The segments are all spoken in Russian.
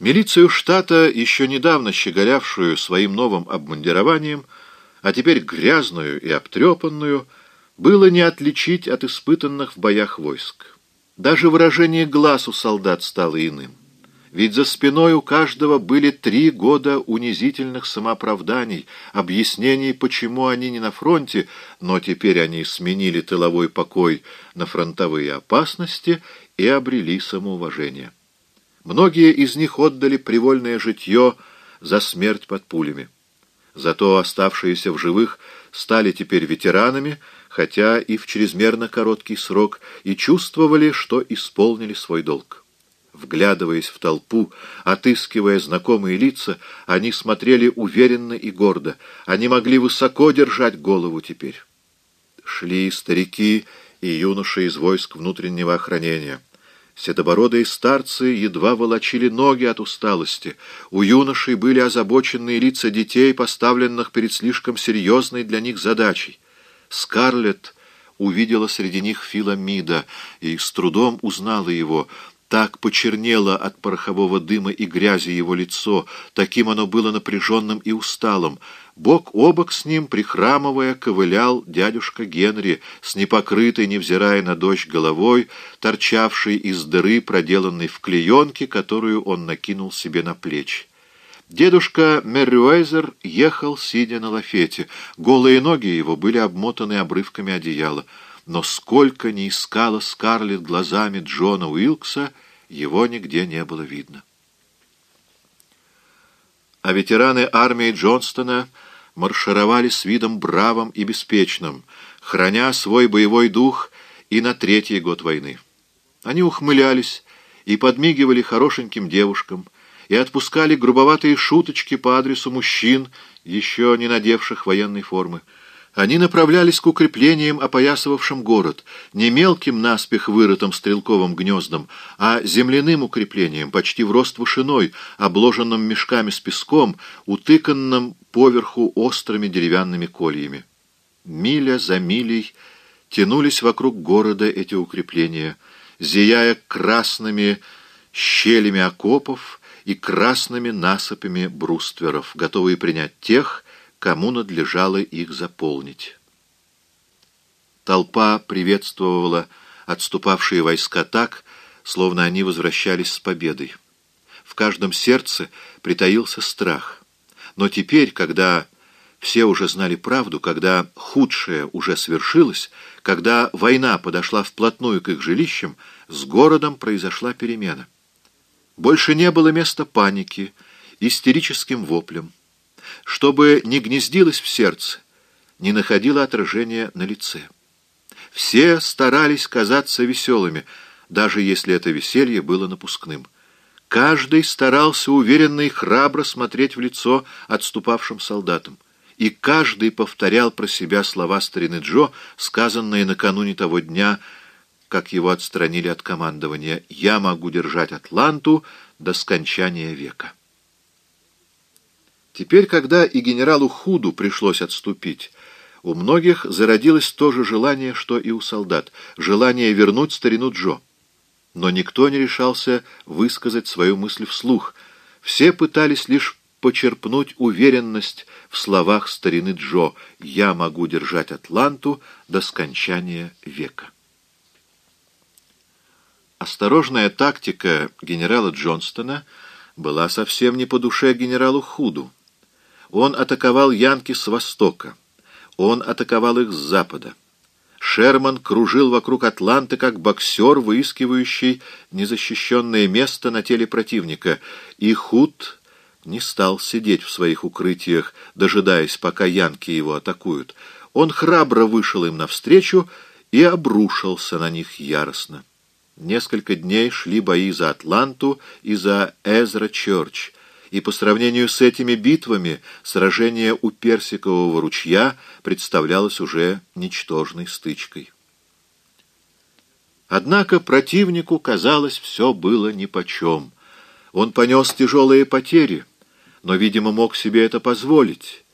Милицию штата, еще недавно щеголявшую своим новым обмундированием, а теперь грязную и обтрепанную, было не отличить от испытанных в боях войск. Даже выражение глаз у солдат стало иным. Ведь за спиной у каждого были три года унизительных самооправданий, объяснений, почему они не на фронте, но теперь они сменили тыловой покой на фронтовые опасности и обрели самоуважение. Многие из них отдали привольное житье за смерть под пулями. Зато оставшиеся в живых стали теперь ветеранами, хотя и в чрезмерно короткий срок, и чувствовали, что исполнили свой долг. Вглядываясь в толпу, отыскивая знакомые лица, они смотрели уверенно и гордо. Они могли высоко держать голову теперь. Шли старики и юноши из войск внутреннего охранения. Седобородые старцы едва волочили ноги от усталости. У юношей были озабоченные лица детей, поставленных перед слишком серьезной для них задачей. Скарлетт увидела среди них Фила Мида и с трудом узнала его. Так почернело от порохового дыма и грязи его лицо, таким оно было напряженным и усталым. Бок о бок с ним, прихрамывая, ковылял дядюшка Генри, с непокрытой, невзирая на дождь головой, торчавшей из дыры, проделанной в клеенке, которую он накинул себе на плечи. Дедушка Мерриуэзер ехал, сидя на лафете. Голые ноги его были обмотаны обрывками одеяла. Но сколько ни искала Скарлетт глазами Джона Уилкса, его нигде не было видно. А ветераны армии Джонстона маршировали с видом бравым и беспечным, храня свой боевой дух и на третий год войны. Они ухмылялись и подмигивали хорошеньким девушкам, и отпускали грубоватые шуточки по адресу мужчин, еще не надевших военной формы. Они направлялись к укреплениям, опоясывавшим город, не мелким наспех вырытым стрелковым гнездом, а земляным укреплением, почти в рост вышиной, обложенным мешками с песком, утыканным поверху острыми деревянными кольями. Миля за милей тянулись вокруг города эти укрепления, зияя красными щелями окопов и красными насыпями брустверов, готовые принять тех, кому надлежало их заполнить. Толпа приветствовала отступавшие войска так, словно они возвращались с победой. В каждом сердце притаился страх. Но теперь, когда все уже знали правду, когда худшее уже свершилось, когда война подошла вплотную к их жилищам, с городом произошла перемена. Больше не было места панике, истерическим воплям чтобы не гнездилось в сердце, не находило отражения на лице. Все старались казаться веселыми, даже если это веселье было напускным. Каждый старался уверенно и храбро смотреть в лицо отступавшим солдатам. И каждый повторял про себя слова старины Джо, сказанные накануне того дня, как его отстранили от командования «Я могу держать Атланту до скончания века». Теперь, когда и генералу Худу пришлось отступить, у многих зародилось то же желание, что и у солдат, желание вернуть старину Джо. Но никто не решался высказать свою мысль вслух. Все пытались лишь почерпнуть уверенность в словах старины Джо «Я могу держать Атланту до скончания века». Осторожная тактика генерала Джонстона была совсем не по душе генералу Худу. Он атаковал Янки с востока. Он атаковал их с запада. Шерман кружил вокруг Атланты, как боксер, выискивающий незащищенное место на теле противника, и Худ не стал сидеть в своих укрытиях, дожидаясь, пока янки его атакуют. Он храбро вышел им навстречу и обрушился на них яростно. Несколько дней шли бои за Атланту и за Эзра-Чёрч, и по сравнению с этими битвами сражение у Персикового ручья представлялось уже ничтожной стычкой. Однако противнику, казалось, все было нипочем. Он понес тяжелые потери, но, видимо, мог себе это позволить.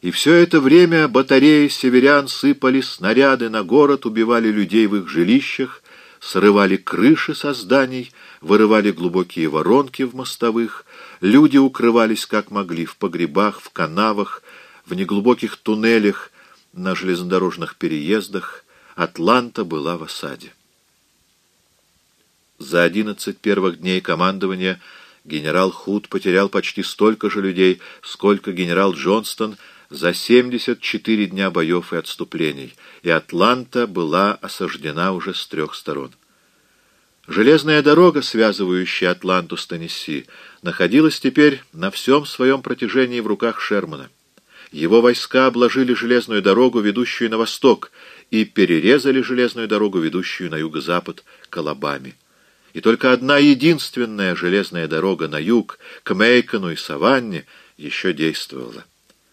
И все это время батареи северян сыпали снаряды на город, убивали людей в их жилищах, срывали крыши со зданий, вырывали глубокие воронки в мостовых, люди укрывались как могли в погребах, в канавах, в неглубоких туннелях, на железнодорожных переездах. Атланта была в осаде. За одиннадцать первых дней командования генерал Худ потерял почти столько же людей, сколько генерал Джонстон за 74 дня боев и отступлений, и Атланта была осаждена уже с трех сторон. Железная дорога, связывающая Атланту с Теннесси, находилась теперь на всем своем протяжении в руках Шермана. Его войска обложили железную дорогу, ведущую на восток, и перерезали железную дорогу, ведущую на юго-запад, Колобами. И только одна единственная железная дорога на юг, к Мейкону и Саванне, еще действовала.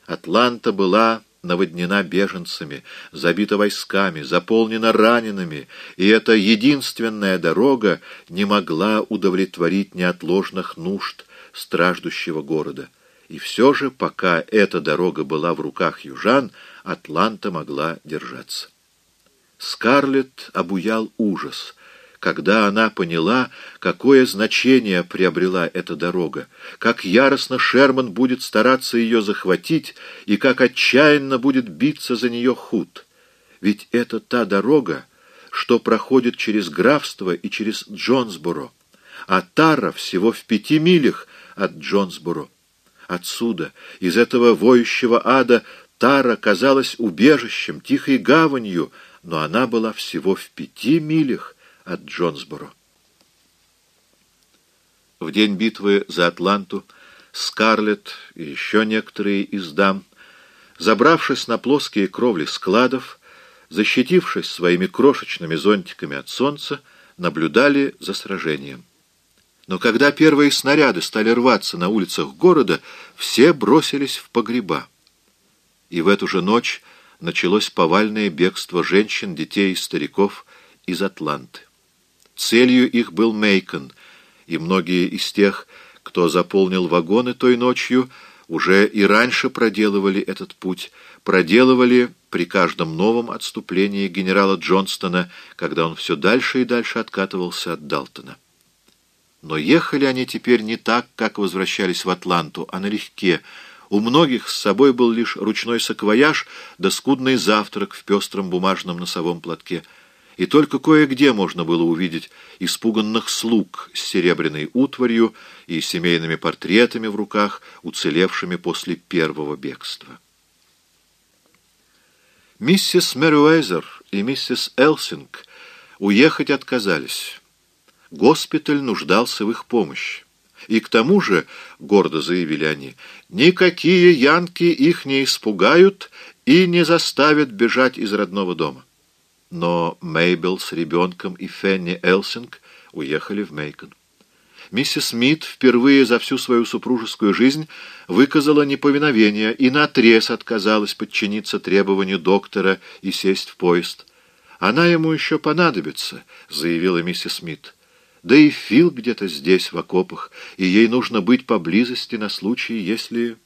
Атланта была наводнена беженцами, забита войсками, заполнена ранеными, и эта единственная дорога не могла удовлетворить неотложных нужд страждущего города. И все же, пока эта дорога была в руках южан, Атланта могла держаться. Скарлетт обуял ужас — когда она поняла, какое значение приобрела эта дорога, как яростно Шерман будет стараться ее захватить и как отчаянно будет биться за нее худ. Ведь это та дорога, что проходит через графство и через Джонсборо, а Тара всего в пяти милях от Джонсборо. Отсюда, из этого воющего ада, Тара казалась убежищем, тихой гаванью, но она была всего в пяти милях от Джонсборо. В день битвы за Атланту Скарлетт и еще некоторые из дам, забравшись на плоские кровли складов, защитившись своими крошечными зонтиками от солнца, наблюдали за сражением. Но когда первые снаряды стали рваться на улицах города, все бросились в погреба. И в эту же ночь началось повальное бегство женщин, детей и стариков из Атланты. Целью их был Мейкон, и многие из тех, кто заполнил вагоны той ночью, уже и раньше проделывали этот путь, проделывали при каждом новом отступлении генерала Джонстона, когда он все дальше и дальше откатывался от Далтона. Но ехали они теперь не так, как возвращались в Атланту, а налегке. У многих с собой был лишь ручной саквояж да скудный завтрак в пестром бумажном носовом платке — и только кое-где можно было увидеть испуганных слуг с серебряной утварью и семейными портретами в руках, уцелевшими после первого бегства. Миссис Мерюэзер и миссис Элсинг уехать отказались. Госпиталь нуждался в их помощи. И к тому же, гордо заявили они, никакие янки их не испугают и не заставят бежать из родного дома но Мейбл с ребенком и Фенни Элсинг уехали в Мейкон. Миссис Смит впервые за всю свою супружескую жизнь выказала неповиновение и наотрез отказалась подчиниться требованию доктора и сесть в поезд. «Она ему еще понадобится», — заявила миссис Смит. «Да и Фил где-то здесь, в окопах, и ей нужно быть поблизости на случай, если...»